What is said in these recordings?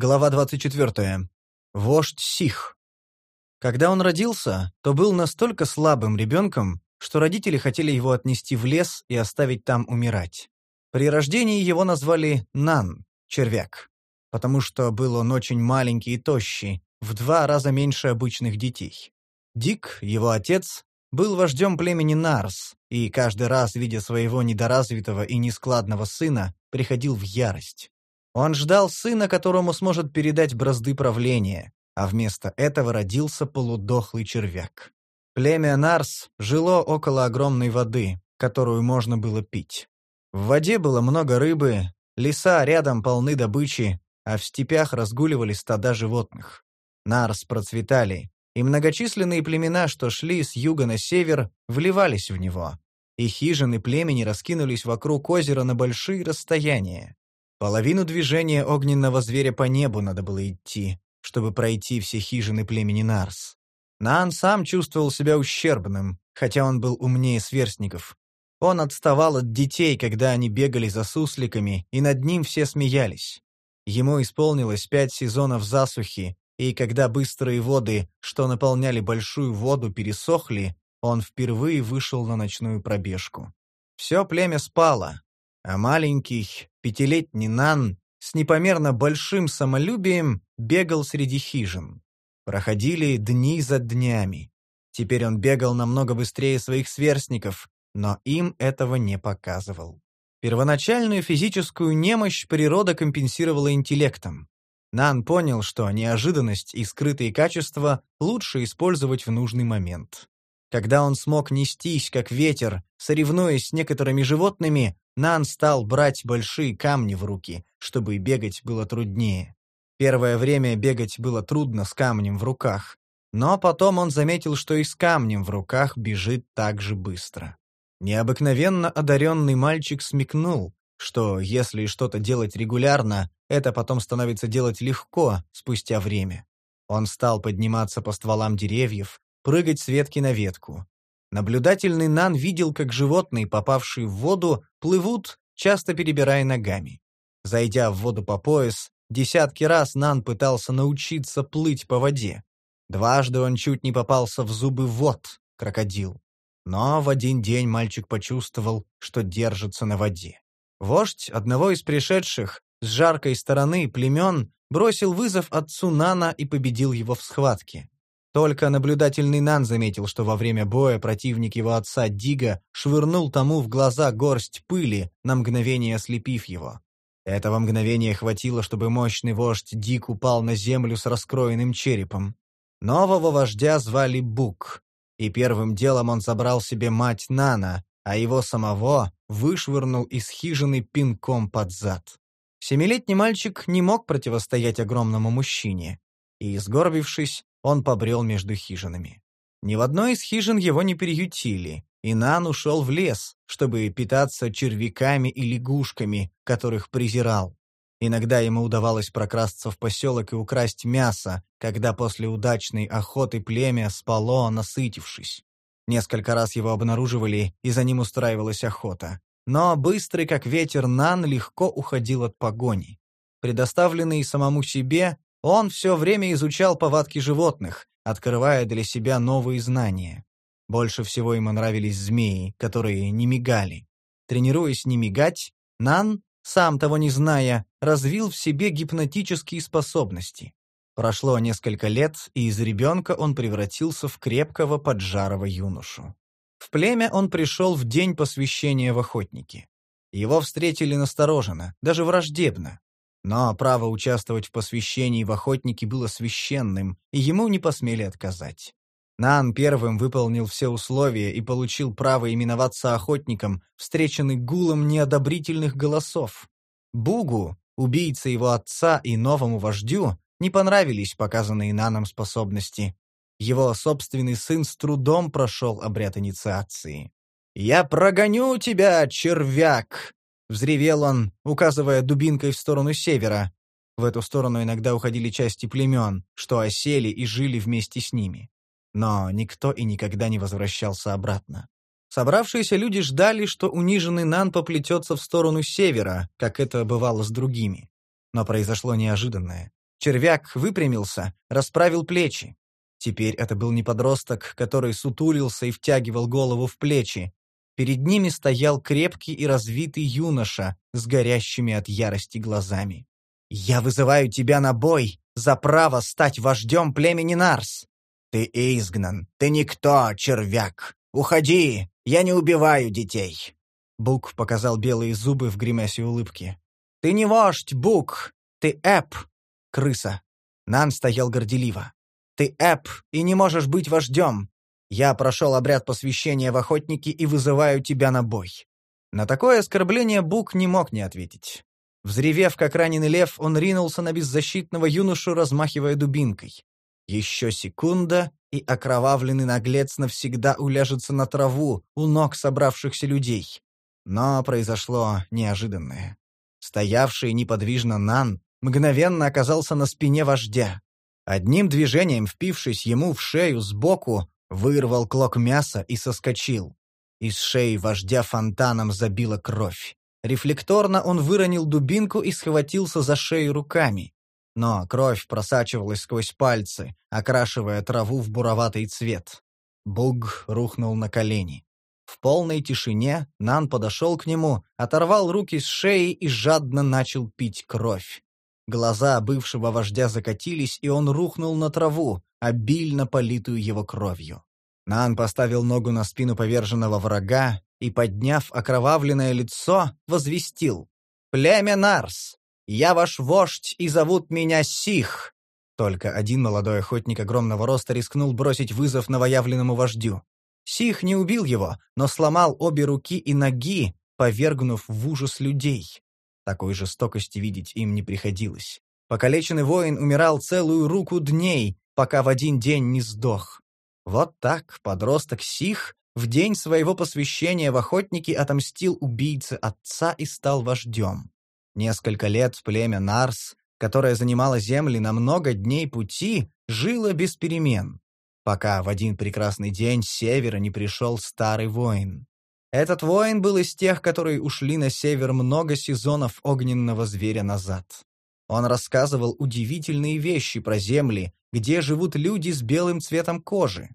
Глава 24. Вождь Сих. Когда он родился, то был настолько слабым ребенком, что родители хотели его отнести в лес и оставить там умирать. При рождении его назвали Нан, червяк, потому что был он очень маленький и тощий, в два раза меньше обычных детей. Дик, его отец, был вождем племени Нарс, и каждый раз, видя своего недоразвитого и нескладного сына, приходил в ярость. Он ждал сына, которому сможет передать бразды правления, а вместо этого родился полудохлый червяк. Племя Нарс жило около огромной воды, которую можно было пить. В воде было много рыбы, леса рядом полны добычи, а в степях разгуливали стада животных. Нарс процветали, и многочисленные племена, что шли с юга на север, вливались в него. И хижины племени раскинулись вокруг озера на большие расстояния. Половину движения огненного зверя по небу надо было идти, чтобы пройти все хижины племени Нарс. Наан сам чувствовал себя ущербным, хотя он был умнее сверстников. Он отставал от детей, когда они бегали за сусликами, и над ним все смеялись. Ему исполнилось пять сезонов засухи, и когда быстрые воды, что наполняли большую воду, пересохли, он впервые вышел на ночную пробежку. Все племя спало, а маленький, пятилетний Нан с непомерно большим самолюбием бегал среди хижин. Проходили дни за днями. Теперь он бегал намного быстрее своих сверстников, но им этого не показывал. Первоначальную физическую немощь природа компенсировала интеллектом. Нан понял, что неожиданность и скрытые качества лучше использовать в нужный момент. Когда он смог нестись, как ветер, соревнуясь с некоторыми животными, Нан стал брать большие камни в руки, чтобы бегать было труднее. Первое время бегать было трудно с камнем в руках, но потом он заметил, что и с камнем в руках бежит так же быстро. Необыкновенно одаренный мальчик смекнул, что если что-то делать регулярно, это потом становится делать легко спустя время. Он стал подниматься по стволам деревьев, прыгать с ветки на ветку. Наблюдательный Нан видел, как животные, попавшие в воду, плывут, часто перебирая ногами. Зайдя в воду по пояс, десятки раз Нан пытался научиться плыть по воде. Дважды он чуть не попался в зубы вод, крокодил. Но в один день мальчик почувствовал, что держится на воде. Вождь одного из пришедших, с жаркой стороны племен, бросил вызов отцу Нана и победил его в схватке. Только наблюдательный Нан заметил, что во время боя противник его отца Дига швырнул тому в глаза горсть пыли, на мгновение ослепив его. Этого мгновения хватило, чтобы мощный вождь Дик упал на землю с раскроенным черепом. Нового вождя звали Бук, и первым делом он забрал себе мать Нана, а его самого вышвырнул из хижины пинком под зад. Семилетний мальчик не мог противостоять огромному мужчине, и, сгорбившись, он побрел между хижинами. Ни в одной из хижин его не переютили, и Нан ушел в лес, чтобы питаться червяками и лягушками, которых презирал. Иногда ему удавалось прокрасться в поселок и украсть мясо, когда после удачной охоты племя спало, насытившись. Несколько раз его обнаруживали, и за ним устраивалась охота. Но быстрый, как ветер, Нан легко уходил от погони. Предоставленный самому себе, он все время изучал повадки животных, открывая для себя новые знания. Больше всего ему нравились змеи, которые не мигали. Тренируясь не мигать, Нан, сам того не зная, развил в себе гипнотические способности. Прошло несколько лет, и из ребенка он превратился в крепкого поджарого юношу. В племя он пришел в день посвящения в охотники. Его встретили настороженно, даже враждебно. Но право участвовать в посвящении в охотники было священным, и ему не посмели отказать. Нан первым выполнил все условия и получил право именоваться охотником, встреченный гулом неодобрительных голосов. Бугу, убийце его отца и новому вождю, не понравились показанные Наном способности. Его собственный сын с трудом прошел обряд инициации. «Я прогоню тебя, червяк!» — взревел он, указывая дубинкой в сторону севера. В эту сторону иногда уходили части племен, что осели и жили вместе с ними. Но никто и никогда не возвращался обратно. Собравшиеся люди ждали, что униженный Нан поплетется в сторону севера, как это бывало с другими. Но произошло неожиданное. Червяк выпрямился, расправил плечи. Теперь это был не подросток, который сутулился и втягивал голову в плечи. Перед ними стоял крепкий и развитый юноша с горящими от ярости глазами. «Я вызываю тебя на бой за право стать вождем племени Нарс!» «Ты изгнан, ты никто, червяк! Уходи, я не убиваю детей!» Бук показал белые зубы в гримасе улыбки. «Ты не вождь, Бук! Ты Эп, крыса!» Нан стоял горделиво. Ты Эп и не можешь быть вождем. Я прошел обряд посвящения в охотники и вызываю тебя на бой». На такое оскорбление Бук не мог не ответить. Взревев, как раненый лев, он ринулся на беззащитного юношу, размахивая дубинкой. Еще секунда, и окровавленный наглец навсегда уляжется на траву у ног собравшихся людей. Но произошло неожиданное. Стоявший неподвижно Нан мгновенно оказался на спине вождя. Одним движением, впившись ему в шею сбоку, вырвал клок мяса и соскочил. Из шеи вождя фонтаном забила кровь. Рефлекторно он выронил дубинку и схватился за шею руками. Но кровь просачивалась сквозь пальцы, окрашивая траву в буроватый цвет. Буг рухнул на колени. В полной тишине Нан подошел к нему, оторвал руки с шеи и жадно начал пить кровь. Глаза бывшего вождя закатились, и он рухнул на траву, обильно политую его кровью. Нан поставил ногу на спину поверженного врага и, подняв окровавленное лицо, возвестил. «Племя Нарс! Я ваш вождь, и зовут меня Сих!» Только один молодой охотник огромного роста рискнул бросить вызов новоявленному вождю. Сих не убил его, но сломал обе руки и ноги, повергнув в ужас людей. Такой жестокости видеть им не приходилось. Покалеченный воин умирал целую руку дней, пока в один день не сдох. Вот так подросток Сих в день своего посвящения в охотники отомстил убийце отца и стал вождем. Несколько лет племя Нарс, которое занимало земли на много дней пути, жило без перемен, пока в один прекрасный день с севера не пришел старый воин. Этот воин был из тех, которые ушли на север много сезонов огненного зверя назад. Он рассказывал удивительные вещи про земли, где живут люди с белым цветом кожи.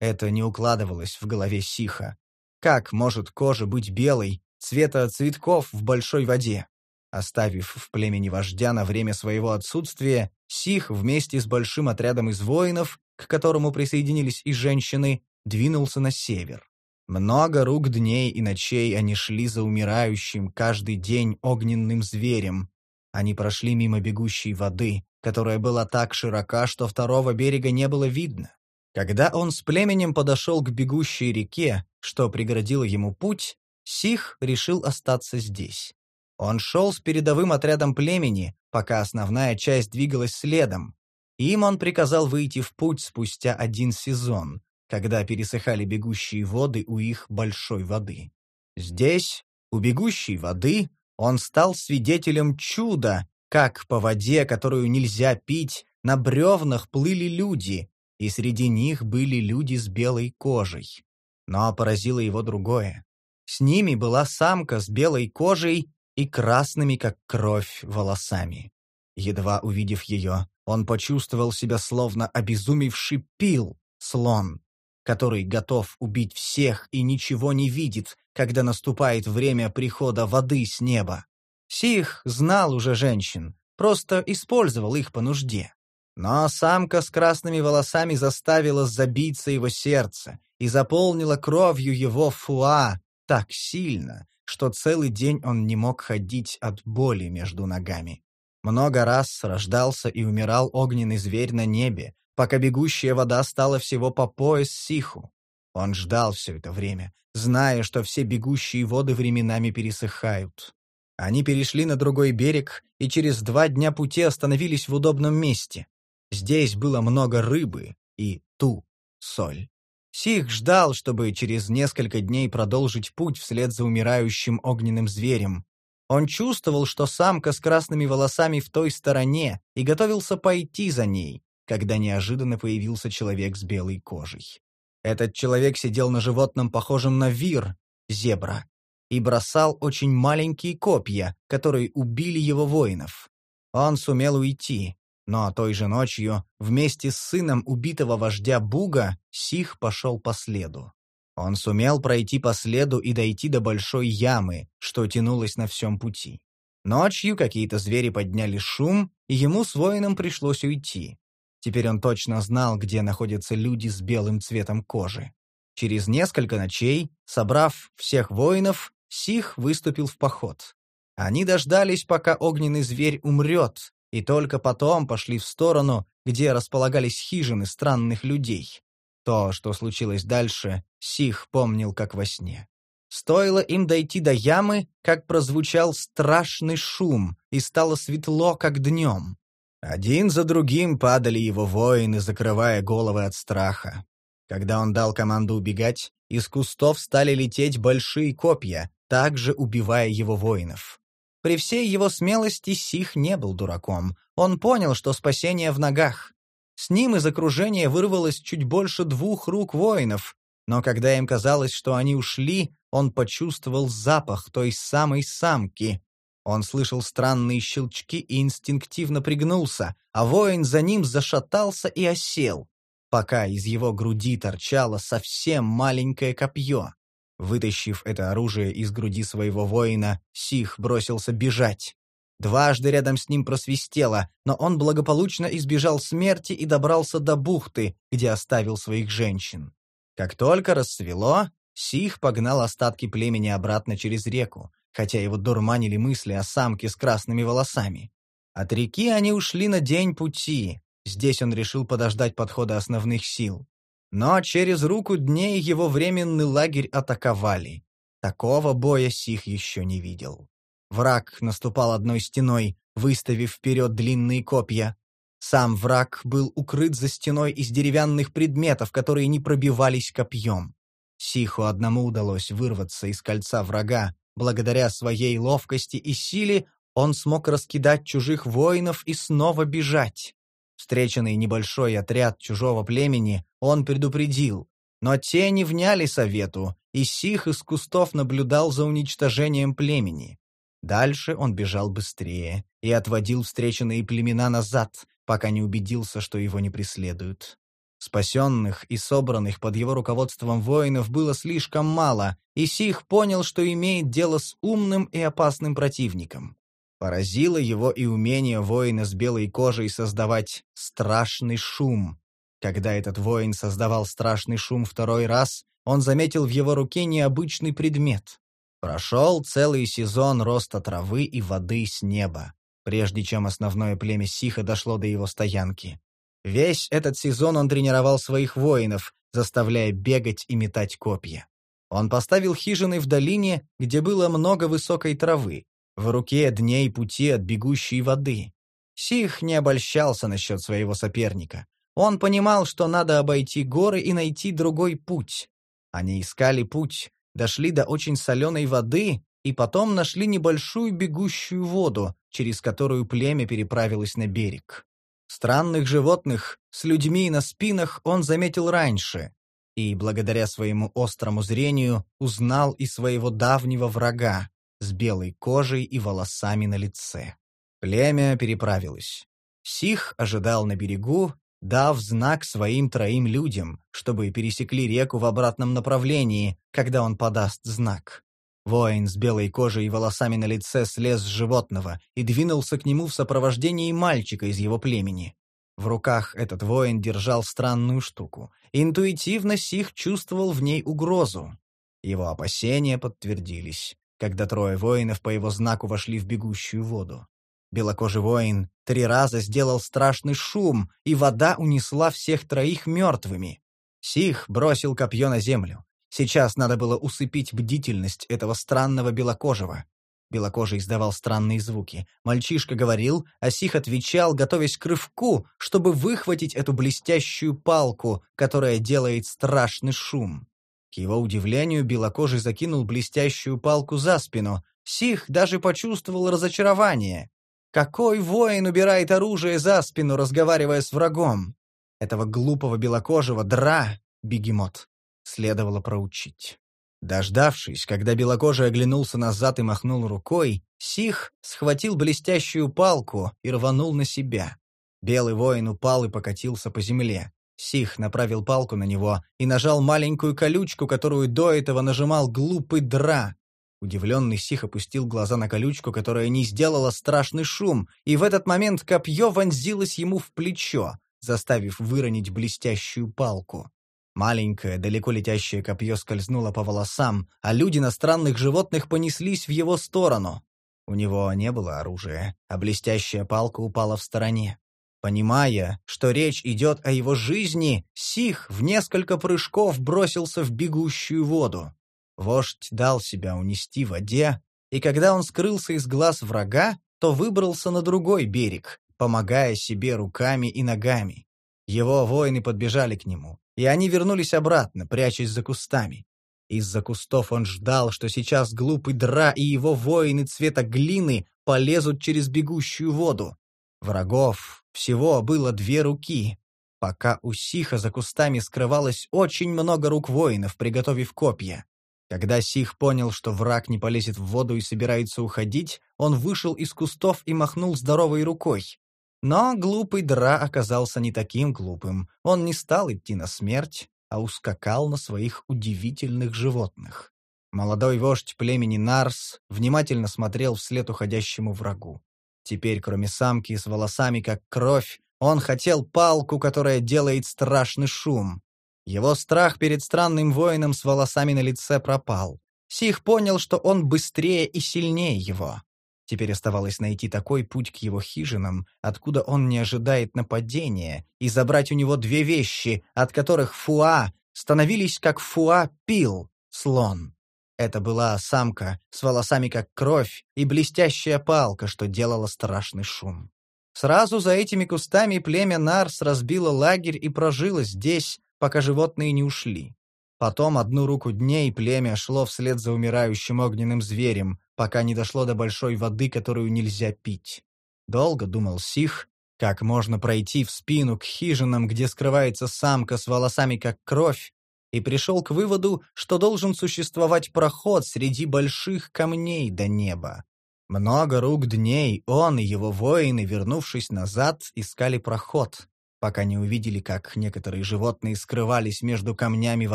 Это не укладывалось в голове Сиха. Как может кожа быть белой, цвета цветков в большой воде? Оставив в племени вождя на время своего отсутствия, Сих вместе с большим отрядом из воинов, к которому присоединились и женщины, двинулся на север. Много рук дней и ночей они шли за умирающим каждый день огненным зверем. Они прошли мимо бегущей воды, которая была так широка, что второго берега не было видно. Когда он с племенем подошел к бегущей реке, что преградило ему путь, Сих решил остаться здесь. Он шел с передовым отрядом племени, пока основная часть двигалась следом. Им он приказал выйти в путь спустя один сезон, когда пересыхали бегущие воды у их большой воды. Здесь, у бегущей воды, он стал свидетелем чуда, как по воде, которую нельзя пить, на бревнах плыли люди, и среди них были люди с белой кожей. Но поразило его другое. С ними была самка с белой кожей и красными, как кровь, волосами. Едва увидев ее, он почувствовал себя словно обезумевший пил, слон который готов убить всех и ничего не видит, когда наступает время прихода воды с неба. Сих знал уже женщин, просто использовал их по нужде. Но самка с красными волосами заставила забиться его сердце и заполнила кровью его фуа так сильно, что целый день он не мог ходить от боли между ногами. Много раз рождался и умирал огненный зверь на небе, пока бегущая вода стала всего по пояс Сиху. Он ждал все это время, зная, что все бегущие воды временами пересыхают. Они перешли на другой берег и через два дня пути остановились в удобном месте. Здесь было много рыбы и ту, соль. Сих ждал, чтобы через несколько дней продолжить путь вслед за умирающим огненным зверем. Он чувствовал, что самка с красными волосами в той стороне, и готовился пойти за ней, когда неожиданно появился человек с белой кожей. Этот человек сидел на животном, похожем на вир, зебра, и бросал очень маленькие копья, которые убили его воинов. Он сумел уйти, Но той же ночью, вместе с сыном убитого вождя Буга, Сих пошел по следу. Он сумел пройти по следу и дойти до большой ямы, что тянулась на всем пути. Ночью какие-то звери подняли шум, и ему с воином пришлось уйти. Теперь он точно знал, где находятся люди с белым цветом кожи. Через несколько ночей, собрав всех воинов, Сих выступил в поход. Они дождались, пока огненный зверь умрет, и только потом пошли в сторону, где располагались хижины странных людей. То, что случилось дальше, Сих помнил как во сне. Стоило им дойти до ямы, как прозвучал страшный шум, и стало светло, как днем. Один за другим падали его воины, закрывая головы от страха. Когда он дал команду убегать, из кустов стали лететь большие копья, также убивая его воинов. При всей его смелости Сих не был дураком. Он понял, что спасение в ногах. С ним из окружения вырвалось чуть больше двух рук воинов, но когда им казалось, что они ушли, он почувствовал запах той самой самки, он слышал странные щелчки и инстинктивно пригнулся, а воин за ним зашатался и осел, пока из его груди торчало совсем маленькое копье. Вытащив это оружие из груди своего воина, Сих бросился бежать. Дважды рядом с ним просвистело, но он благополучно избежал смерти и добрался до бухты, где оставил своих женщин. Как только рассвело, Сих погнал остатки племени обратно через реку, хотя его дурманили мысли о самке с красными волосами. От реки они ушли на день пути, здесь он решил подождать подхода основных сил. Но через руку дней его временный лагерь атаковали. Такого боя Сих еще не видел. Враг наступал одной стеной, выставив вперед длинные копья. Сам враг был укрыт за стеной из деревянных предметов, которые не пробивались копьем. Сиху одному удалось вырваться из кольца врага, Благодаря своей ловкости и силе он смог раскидать чужих воинов и снова бежать. Встреченный небольшой отряд чужого племени он предупредил, но те не вняли совету, и Сих из кустов наблюдал за уничтожением племени. Дальше он бежал быстрее и отводил встреченные племена назад, пока не убедился, что его не преследуют. Спасенных и собранных под его руководством воинов было слишком мало, и Сих понял, что имеет дело с умным и опасным противником. Поразило его и умение воина с белой кожей создавать страшный шум. Когда этот воин создавал страшный шум второй раз, он заметил в его руке необычный предмет. Прошел целый сезон роста травы и воды с неба, прежде чем основное племя Сиха дошло до его стоянки. Весь этот сезон он тренировал своих воинов, заставляя бегать и метать копья. Он поставил хижины в долине, где было много высокой травы, в руке дней пути от бегущей воды. Сих не обольщался насчет своего соперника. Он понимал, что надо обойти горы и найти другой путь. Они искали путь, дошли до очень соленой воды и потом нашли небольшую бегущую воду, через которую племя переправилось на берег. Странных животных с людьми на спинах он заметил раньше и, благодаря своему острому зрению, узнал и своего давнего врага с белой кожей и волосами на лице. Племя переправилось. Сих ожидал на берегу, дав знак своим троим людям, чтобы пересекли реку в обратном направлении, когда он подаст знак. Воин с белой кожей и волосами на лице слез с животного и двинулся к нему в сопровождении мальчика из его племени. В руках этот воин держал странную штуку. Интуитивно Сих чувствовал в ней угрозу. Его опасения подтвердились, когда трое воинов по его знаку вошли в бегущую воду. Белокожий воин три раза сделал страшный шум, и вода унесла всех троих мертвыми. Сих бросил копье на землю. Сейчас надо было усыпить бдительность этого странного белокожего. Белокожий издавал странные звуки. Мальчишка говорил, а Сих отвечал, готовясь к рывку, чтобы выхватить эту блестящую палку, которая делает страшный шум. К его удивлению, белокожий закинул блестящую палку за спину. Сих даже почувствовал разочарование. Какой воин убирает оружие за спину, разговаривая с врагом? Этого глупого белокожего дра, бегемот следовало проучить. Дождавшись, когда белокожий оглянулся назад и махнул рукой, Сих схватил блестящую палку и рванул на себя. Белый воин упал и покатился по земле. Сих направил палку на него и нажал маленькую колючку, которую до этого нажимал глупый дра. Удивленный Сих опустил глаза на колючку, которая не сделала страшный шум, и в этот момент копье вонзилось ему в плечо, заставив выронить блестящую палку. Маленькое, далеко летящее копье скользнуло по волосам, а люди на странных животных понеслись в его сторону. У него не было оружия, а блестящая палка упала в стороне. Понимая, что речь идет о его жизни, Сих в несколько прыжков бросился в бегущую воду. Вождь дал себя унести в воде, и когда он скрылся из глаз врага, то выбрался на другой берег, помогая себе руками и ногами. Его воины подбежали к нему, и они вернулись обратно, прячась за кустами. Из-за кустов он ждал, что сейчас глупый Дра и его воины цвета глины полезут через бегущую воду. Врагов всего было две руки, пока у Сиха за кустами скрывалось очень много рук воинов, приготовив копья. Когда Сих понял, что враг не полезет в воду и собирается уходить, он вышел из кустов и махнул здоровой рукой. Но глупый Дра оказался не таким глупым. Он не стал идти на смерть, а ускакал на своих удивительных животных. Молодой вождь племени Нарс внимательно смотрел вслед уходящему врагу. Теперь, кроме самки с волосами как кровь, он хотел палку, которая делает страшный шум. Его страх перед странным воином с волосами на лице пропал. Сих понял, что он быстрее и сильнее его. Теперь оставалось найти такой путь к его хижинам, откуда он не ожидает нападения, и забрать у него две вещи, от которых Фуа становились как Фуа пил, слон. Это была самка с волосами как кровь и блестящая палка, что делала страшный шум. Сразу за этими кустами племя Нарс разбило лагерь и прожило здесь, пока животные не ушли. Потом одну руку дней племя шло вслед за умирающим огненным зверем, пока не дошло до большой воды, которую нельзя пить. Долго думал Сих, как можно пройти в спину к хижинам, где скрывается самка с волосами как кровь, и пришел к выводу, что должен существовать проход среди больших камней до неба. Много рук дней он и его воины, вернувшись назад, искали проход, пока не увидели, как некоторые животные скрывались между камнями в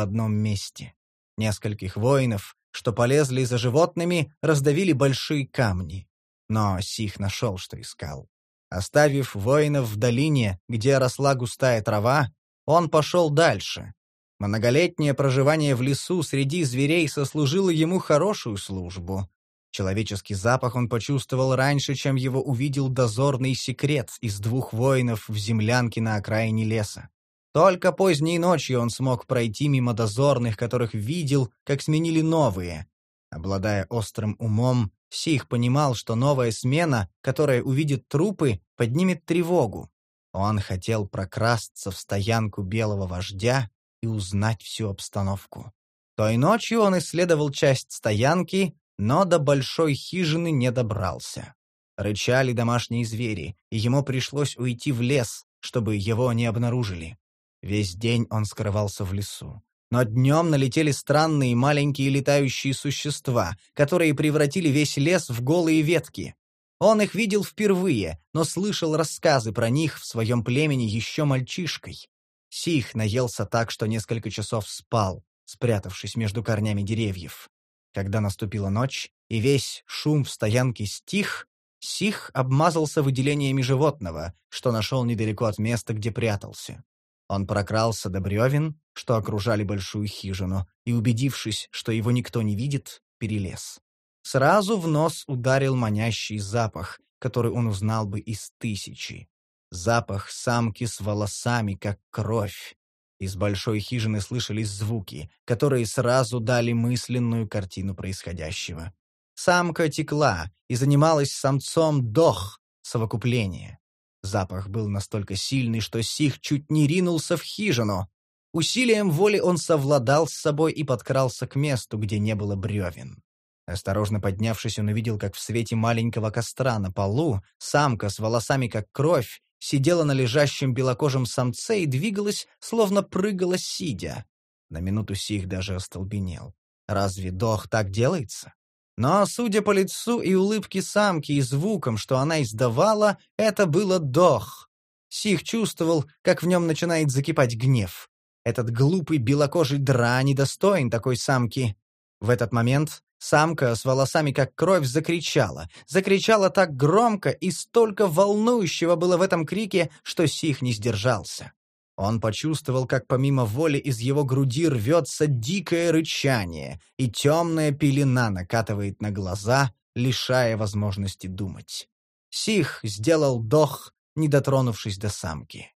одном месте. Нескольких воинов, что полезли за животными, раздавили большие камни. Но Сих нашел, что искал. Оставив воинов в долине, где росла густая трава, он пошел дальше. Многолетнее проживание в лесу среди зверей сослужило ему хорошую службу. Человеческий запах он почувствовал раньше, чем его увидел дозорный секрет из двух воинов в землянке на окраине леса. Только поздней ночью он смог пройти мимо дозорных, которых видел, как сменили новые. Обладая острым умом, Сих понимал, что новая смена, которая увидит трупы, поднимет тревогу. Он хотел прокрасться в стоянку белого вождя и узнать всю обстановку. Той ночью он исследовал часть стоянки, но до большой хижины не добрался. Рычали домашние звери, и ему пришлось уйти в лес, чтобы его не обнаружили. Весь день он скрывался в лесу. Но днем налетели странные маленькие летающие существа, которые превратили весь лес в голые ветки. Он их видел впервые, но слышал рассказы про них в своем племени еще мальчишкой. Сих наелся так, что несколько часов спал, спрятавшись между корнями деревьев. Когда наступила ночь, и весь шум в стоянке стих, Сих обмазался выделениями животного, что нашел недалеко от места, где прятался. Он прокрался до бревен, что окружали большую хижину, и, убедившись, что его никто не видит, перелез. Сразу в нос ударил манящий запах, который он узнал бы из тысячи. Запах самки с волосами, как кровь, из большой хижины слышались звуки, которые сразу дали мысленную картину происходящего. Самка текла и занималась самцом дох, совокупления. Запах был настолько сильный, что Сих чуть не ринулся в хижину. Усилием воли он совладал с собой и подкрался к месту, где не было бревен. Осторожно поднявшись, он увидел, как в свете маленького костра на полу самка с волосами как кровь сидела на лежащем белокожем самце и двигалась, словно прыгала сидя. На минуту Сих даже остолбенел. Разве дох так делается? Но, судя по лицу и улыбке самки и звукам, что она издавала, это было дох. Сих чувствовал, как в нем начинает закипать гнев. Этот глупый белокожий дра недостоин такой самки. В этот момент самка с волосами как кровь закричала. Закричала так громко и столько волнующего было в этом крике, что Сих не сдержался. Он почувствовал, как помимо воли из его груди рвется дикое рычание, и темная пелена накатывает на глаза, лишая возможности думать. Сих сделал дох, не дотронувшись до самки.